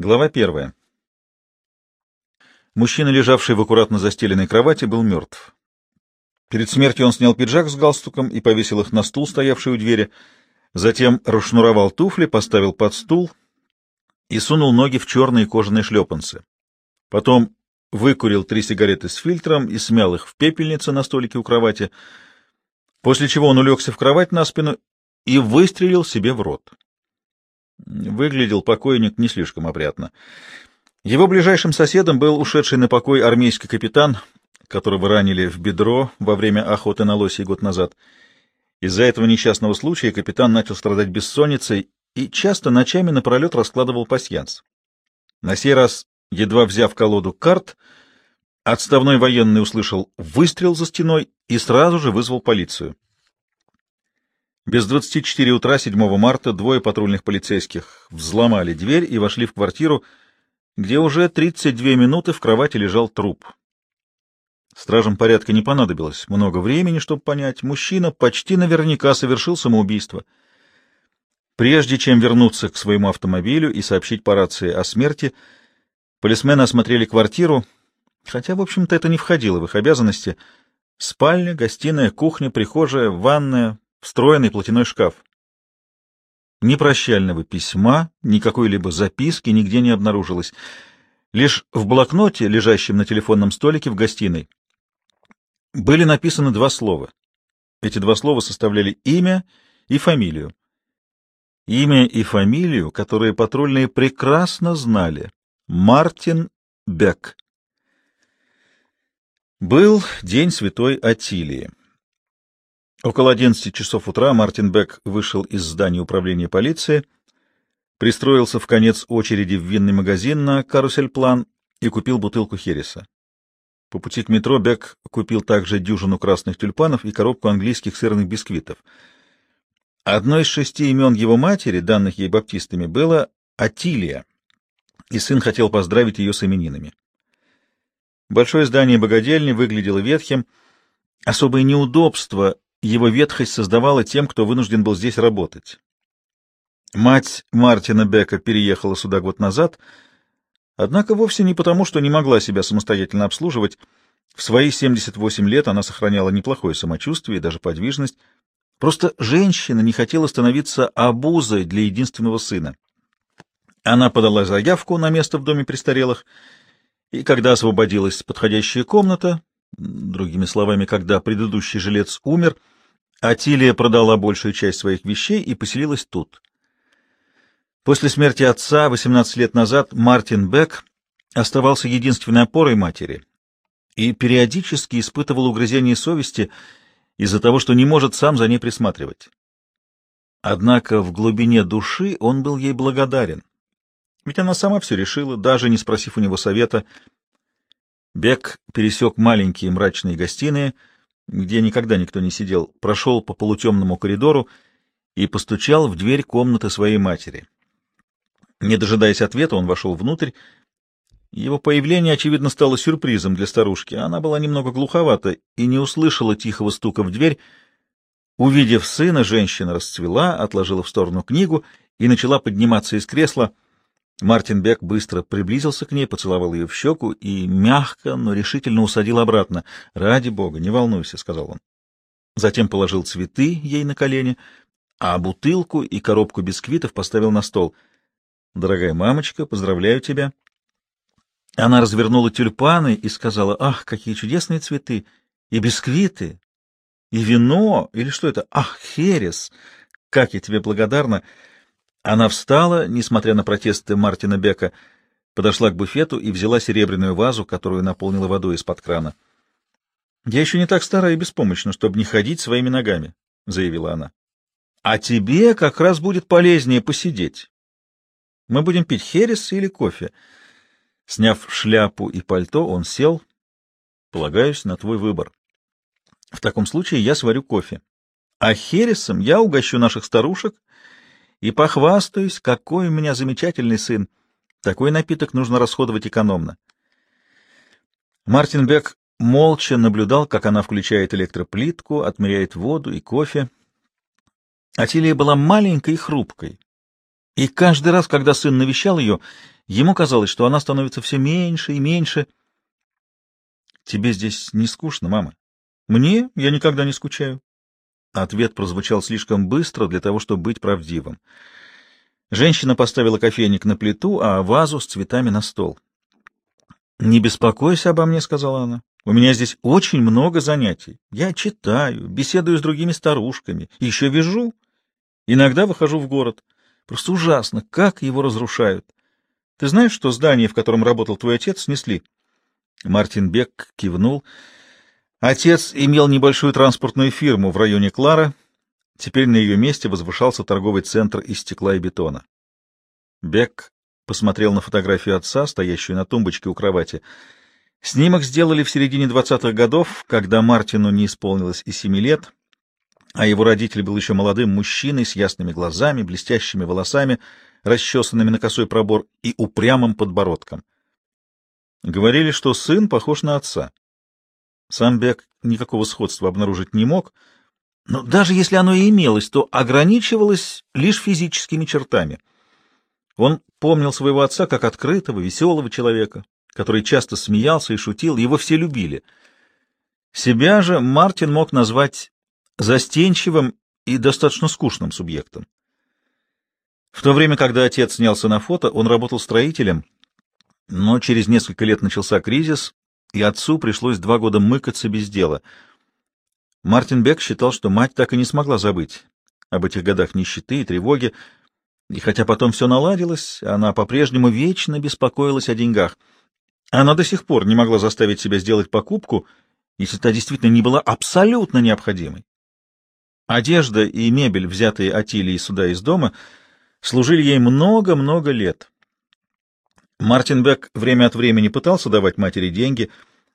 Глава первая. Мужчина, лежавший в аккуратно застеленной кровати, был мертв. Перед смертью он снял пиджак с галстуком и повесил их на стул, стоявший у двери, затем расшнуровал туфли, поставил под стул и сунул ноги в черные кожаные шлепанцы. Потом выкурил три сигареты с фильтром и смял их в пепельнице на столике у кровати, после чего он улегся в кровать на спину и выстрелил себе в рот. Выглядел покойник не слишком опрятно. Его ближайшим соседом был ушедший на покой армейский капитан, которого ранили в бедро во время охоты на лосей год назад. Из-за этого несчастного случая капитан начал страдать бессонницей и часто ночами напролет раскладывал пасьянс. На сей раз, едва взяв колоду карт, отставной военный услышал выстрел за стеной и сразу же вызвал полицию. Без 24 утра 7 марта двое патрульных полицейских взломали дверь и вошли в квартиру, где уже 32 минуты в кровати лежал труп. Стражам порядка не понадобилось много времени, чтобы понять, мужчина почти наверняка совершил самоубийство. Прежде чем вернуться к своему автомобилю и сообщить по рации о смерти, полисмены осмотрели квартиру, хотя, в общем-то, это не входило в их обязанности. Спальня, гостиная, кухня, прихожая, ванная, встроенный платяной шкаф. Ни прощального письма, ни какой-либо записки нигде не обнаружилось. Лишь в блокноте, лежащем на телефонном столике в гостиной, были написаны два слова. Эти два слова составляли имя и фамилию. Имя и фамилию, которые патрульные прекрасно знали. Мартин Бек. Был день святой Атилии. Около 11 часов утра Мартин Бек вышел из здания управления полиции, пристроился в конец очереди в винный магазин на «Карусель-план» и купил бутылку Хереса. По пути к метро Бек купил также дюжину красных тюльпанов и коробку английских сырных бисквитов. Одно из шести имен его матери, данных ей баптистами, было Атилия, и сын хотел поздравить ее с именинами. Большое здание богадельни выглядело ветхим, особое неудобство его ветхость создавала тем, кто вынужден был здесь работать. Мать Мартина Бека переехала сюда год назад, однако вовсе не потому, что не могла себя самостоятельно обслуживать. В свои 78 лет она сохраняла неплохое самочувствие и даже подвижность. Просто женщина не хотела становиться обузой для единственного сына. Она подала заявку на место в доме престарелых, и когда освободилась подходящая комната, другими словами, когда предыдущий жилец умер, — Атилия продала большую часть своих вещей и поселилась тут. После смерти отца 18 лет назад Мартин Бек оставался единственной опорой матери и периодически испытывал угрызение совести из-за того, что не может сам за ней присматривать. Однако в глубине души он был ей благодарен, ведь она сама все решила, даже не спросив у него совета. Бек пересек маленькие мрачные гостиные — где никогда никто не сидел, прошел по полутемному коридору и постучал в дверь комнаты своей матери. Не дожидаясь ответа, он вошел внутрь. Его появление, очевидно, стало сюрпризом для старушки. Она была немного глуховата и не услышала тихого стука в дверь. Увидев сына, женщина расцвела, отложила в сторону книгу и начала подниматься из кресла — Мартин Бек быстро приблизился к ней, поцеловал ее в щеку и мягко, но решительно усадил обратно. «Ради бога, не волнуйся», — сказал он. Затем положил цветы ей на колени, а бутылку и коробку бисквитов поставил на стол. «Дорогая мамочка, поздравляю тебя». Она развернула тюльпаны и сказала, «Ах, какие чудесные цветы! И бисквиты! И вино! Или что это? Ах, херес! Как я тебе благодарна!» Она встала, несмотря на протесты Мартина Бека, подошла к буфету и взяла серебряную вазу, которую наполнила водой из-под крана. — Я еще не так стара и беспомощна, чтобы не ходить своими ногами, — заявила она. — А тебе как раз будет полезнее посидеть. Мы будем пить херес или кофе. Сняв шляпу и пальто, он сел. Полагаюсь на твой выбор. В таком случае я сварю кофе. А хересом я угощу наших старушек и похвастаюсь, какой у меня замечательный сын. Такой напиток нужно расходовать экономно. Мартин Бек молча наблюдал, как она включает электроплитку, отмеряет воду и кофе. Атилия была маленькой и хрупкой. И каждый раз, когда сын навещал ее, ему казалось, что она становится все меньше и меньше. «Тебе здесь не скучно, мама?» «Мне? Я никогда не скучаю». Ответ прозвучал слишком быстро для того, чтобы быть правдивым. Женщина поставила кофейник на плиту, а вазу с цветами на стол. «Не беспокойся обо мне», — сказала она. «У меня здесь очень много занятий. Я читаю, беседую с другими старушками, еще вяжу. Иногда выхожу в город. Просто ужасно, как его разрушают. Ты знаешь, что здание, в котором работал твой отец, снесли?» Мартин Бек кивнул. Отец имел небольшую транспортную фирму в районе Клара. Теперь на ее месте возвышался торговый центр из стекла и бетона. Бек посмотрел на фотографию отца, стоящую на тумбочке у кровати. Снимок сделали в середине двадцатых годов, когда Мартину не исполнилось и семи лет, а его родитель был еще молодым мужчиной с ясными глазами, блестящими волосами, расчесанными на косой пробор и упрямым подбородком. Говорили, что сын похож на отца. Сам Бек никакого сходства обнаружить не мог, но даже если оно и имелось, то ограничивалось лишь физическими чертами — он помнил своего отца как открытого, веселого человека, который часто смеялся и шутил, его все любили. Себя же Мартин мог назвать застенчивым и достаточно скучным субъектом. В то время, когда отец снялся на фото, он работал строителем, но через несколько лет начался кризис, и отцу пришлось два года мыкаться без дела. Мартин Бек считал, что мать так и не смогла забыть об этих годах нищеты и тревоги, и хотя потом все наладилось, она по-прежнему вечно беспокоилась о деньгах. Она до сих пор не могла заставить себя сделать покупку, если та действительно не была абсолютно необходимой. Одежда и мебель, взятые Атилией сюда из дома, служили ей много-много лет. Мартин Бек время от времени пытался давать матери деньги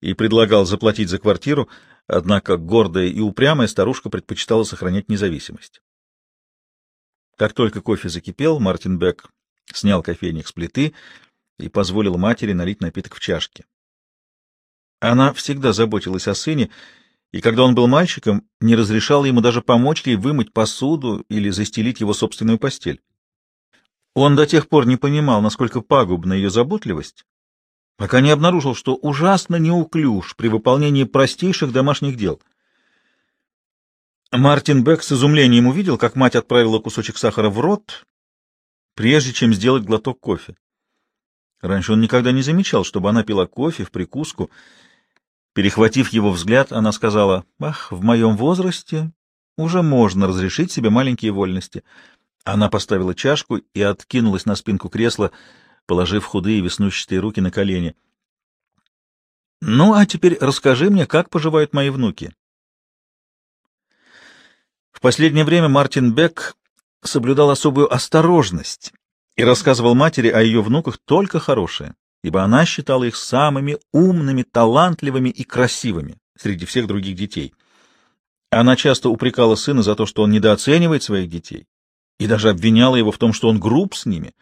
и предлагал заплатить за квартиру, однако гордая и упрямая старушка предпочитала сохранять независимость. Как только кофе закипел, Мартин Бек снял кофейник с плиты и позволил матери налить напиток в чашке. Она всегда заботилась о сыне, и когда он был мальчиком, не разрешала ему даже помочь ей вымыть посуду или застелить его собственную постель. Он до тех пор не понимал, насколько пагубна ее заботливость, пока не обнаружил, что ужасно неуклюж при выполнении простейших домашних дел — Мартин Бек с изумлением увидел, как мать отправила кусочек сахара в рот, прежде чем сделать глоток кофе. Раньше он никогда не замечал, чтобы она пила кофе в прикуску. Перехватив его взгляд, она сказала, «Ах, в моем возрасте уже можно разрешить себе маленькие вольности». Она поставила чашку и откинулась на спинку кресла, положив худые веснущатые руки на колени. «Ну, а теперь расскажи мне, как поживают мои внуки?» В последнее время Мартин Бек соблюдал особую осторожность и рассказывал матери о ее внуках только хорошее, ибо она считала их самыми умными, талантливыми и красивыми среди всех других детей. Она часто упрекала сына за то, что он недооценивает своих детей, и даже обвиняла его в том, что он груб с ними.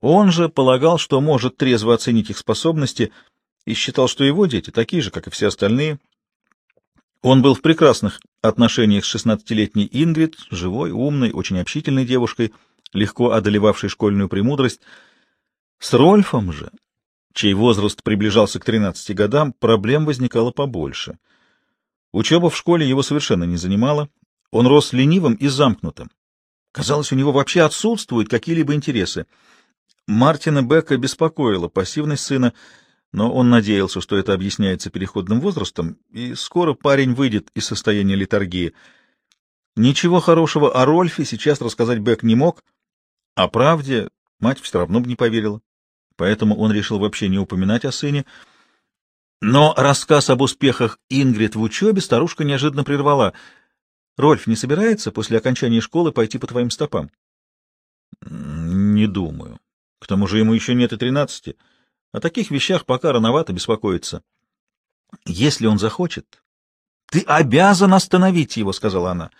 Он же полагал, что может трезво оценить их способности, и считал, что его дети такие же, как и все остальные, он был в прекрасных отношениях с шестнадцатилетней Ингрид, живой, умной, очень общительной девушкой, легко одолевавшей школьную премудрость. С Рольфом же, чей возраст приближался к тринадцати годам, проблем возникало побольше. Учеба в школе его совершенно не занимала, он рос ленивым и замкнутым. Казалось, у него вообще отсутствуют какие-либо интересы. Мартина Бека беспокоила пассивность сына, но он надеялся, что это объясняется переходным возрастом, и скоро парень выйдет из состояния литургии. Ничего хорошего о Рольфе сейчас рассказать Бек не мог, а правде мать все равно бы не поверила, поэтому он решил вообще не упоминать о сыне. Но рассказ об успехах Ингрид в учебе старушка неожиданно прервала. «Рольф не собирается после окончания школы пойти по твоим стопам?» «Не думаю. К тому же ему еще нет и тринадцати». О таких вещах пока рановато беспокоиться. Если он захочет, ты обязан остановить его, — сказала она.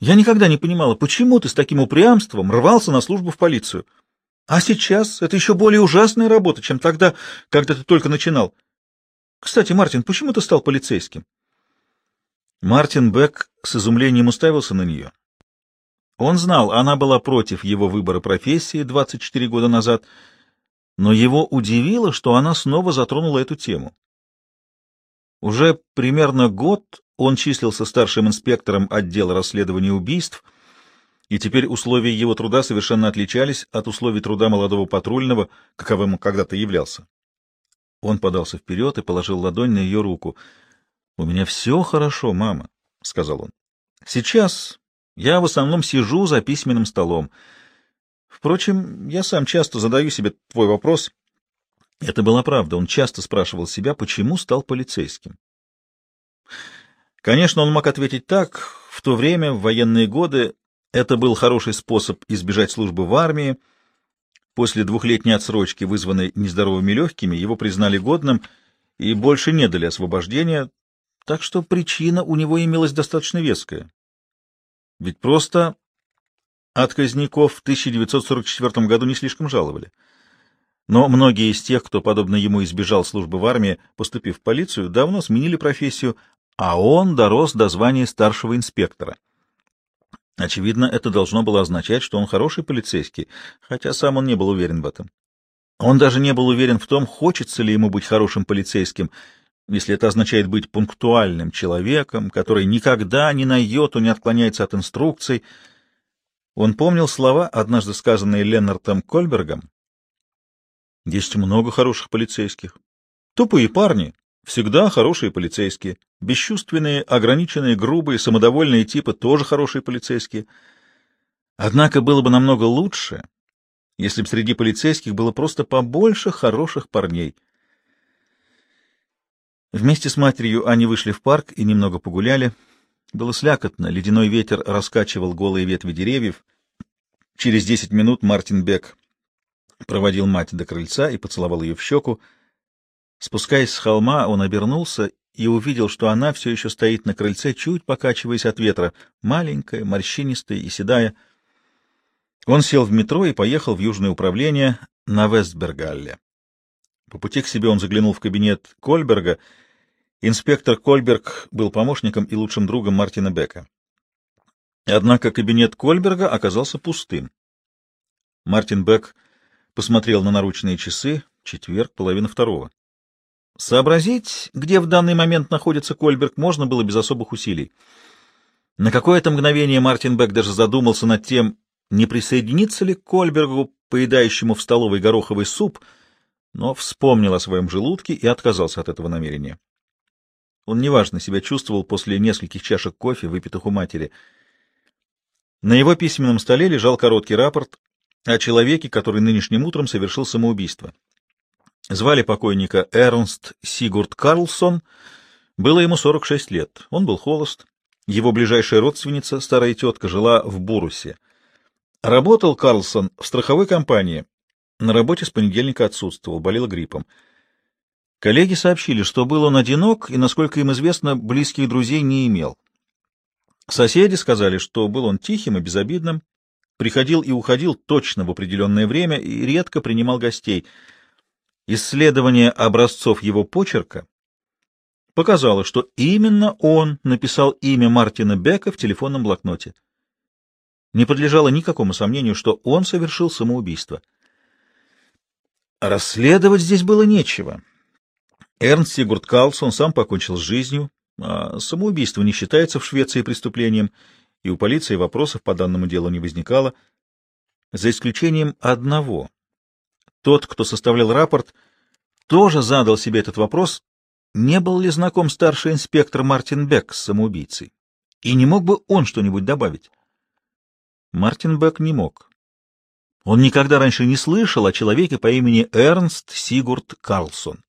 Я никогда не понимала, почему ты с таким упрямством рвался на службу в полицию. А сейчас это еще более ужасная работа, чем тогда, когда ты только начинал. Кстати, Мартин, почему ты стал полицейским? Мартин Бек с изумлением уставился на нее. Он знал, она была против его выбора профессии 24 года назад, но его удивило, что она снова затронула эту тему. Уже примерно год он числился старшим инспектором отдела расследования убийств, и теперь условия его труда совершенно отличались от условий труда молодого патрульного, каковым он когда-то являлся. Он подался вперед и положил ладонь на ее руку. — У меня все хорошо, мама, — сказал он. — Сейчас я в основном сижу за письменным столом. Впрочем, я сам часто задаю себе твой вопрос. Это была правда. Он часто спрашивал себя, почему стал полицейским. Конечно, он мог ответить так. В то время, в военные годы, это был хороший способ избежать службы в армии. После двухлетней отсрочки, вызванной нездоровыми легкими, его признали годным и больше не дали освобождения, так что причина у него имелась достаточно веская. Ведь просто отказников в 1944 году не слишком жаловали. Но многие из тех, кто, подобно ему, избежал службы в армии, поступив в полицию, давно сменили профессию, а он дорос до звания старшего инспектора. Очевидно, это должно было означать, что он хороший полицейский, хотя сам он не был уверен в этом. Он даже не был уверен в том, хочется ли ему быть хорошим полицейским, если это означает быть пунктуальным человеком, который никогда ни на йоту не отклоняется от инструкций. Он помнил слова, однажды сказанные Леннартом Кольбергом. «Есть много хороших полицейских. Тупые парни, всегда хорошие полицейские. Бесчувственные, ограниченные, грубые, самодовольные типы тоже хорошие полицейские. Однако было бы намного лучше, если бы среди полицейских было просто побольше хороших парней». Вместе с матерью они вышли в парк и немного погуляли. Было слякотно, ледяной ветер раскачивал голые ветви деревьев. Через десять минут Мартин Бек проводил мать до крыльца и поцеловал ее в щеку. Спускаясь с холма, он обернулся и увидел, что она все еще стоит на крыльце, чуть покачиваясь от ветра, маленькая, морщинистая и седая. Он сел в метро и поехал в Южное управление на Вестбергалле. По пути к себе он заглянул в кабинет Кольберга. Инспектор Кольберг был помощником и лучшим другом Мартина Бека. Однако кабинет Кольберга оказался пустым. Мартин Бек посмотрел на наручные часы, четверг, половина второго. Сообразить, где в данный момент находится Кольберг, можно было без особых усилий. На какое-то мгновение Мартин Бек даже задумался над тем, не присоединиться ли к Кольбергу, поедающему в столовой гороховый суп — но вспомнил о своем желудке и отказался от этого намерения. Он неважно себя чувствовал после нескольких чашек кофе, выпитых у матери. На его письменном столе лежал короткий рапорт о человеке, который нынешним утром совершил самоубийство. Звали покойника Эрнст Сигурд Карлсон, было ему 46 лет. Он был холост. Его ближайшая родственница, старая тетка, жила в Бурусе. Работал Карлсон в страховой компании, на работе с понедельника отсутствовал, болел гриппом. Коллеги сообщили, что был он одинок и, насколько им известно, близких друзей не имел. Соседи сказали, что был он тихим и безобидным, приходил и уходил точно в определенное время и редко принимал гостей. Исследование образцов его почерка показало, что именно он написал имя Мартина Бека в телефонном блокноте. Не подлежало никакому сомнению, что он совершил самоубийство. Расследовать здесь было нечего. Эрнст Сигурд Карлсон сам покончил с жизнью, а самоубийство не считается в Швеции преступлением, и у полиции вопросов по данному делу не возникало, за исключением одного. Тот, кто составлял рапорт, тоже задал себе этот вопрос, не был ли знаком старший инспектор Мартин Бек с самоубийцей, и не мог бы он что-нибудь добавить. Мартин Бек не мог. Он никогда раньше не слышал о человеке по имени Эрнст Сигурд Карлсон.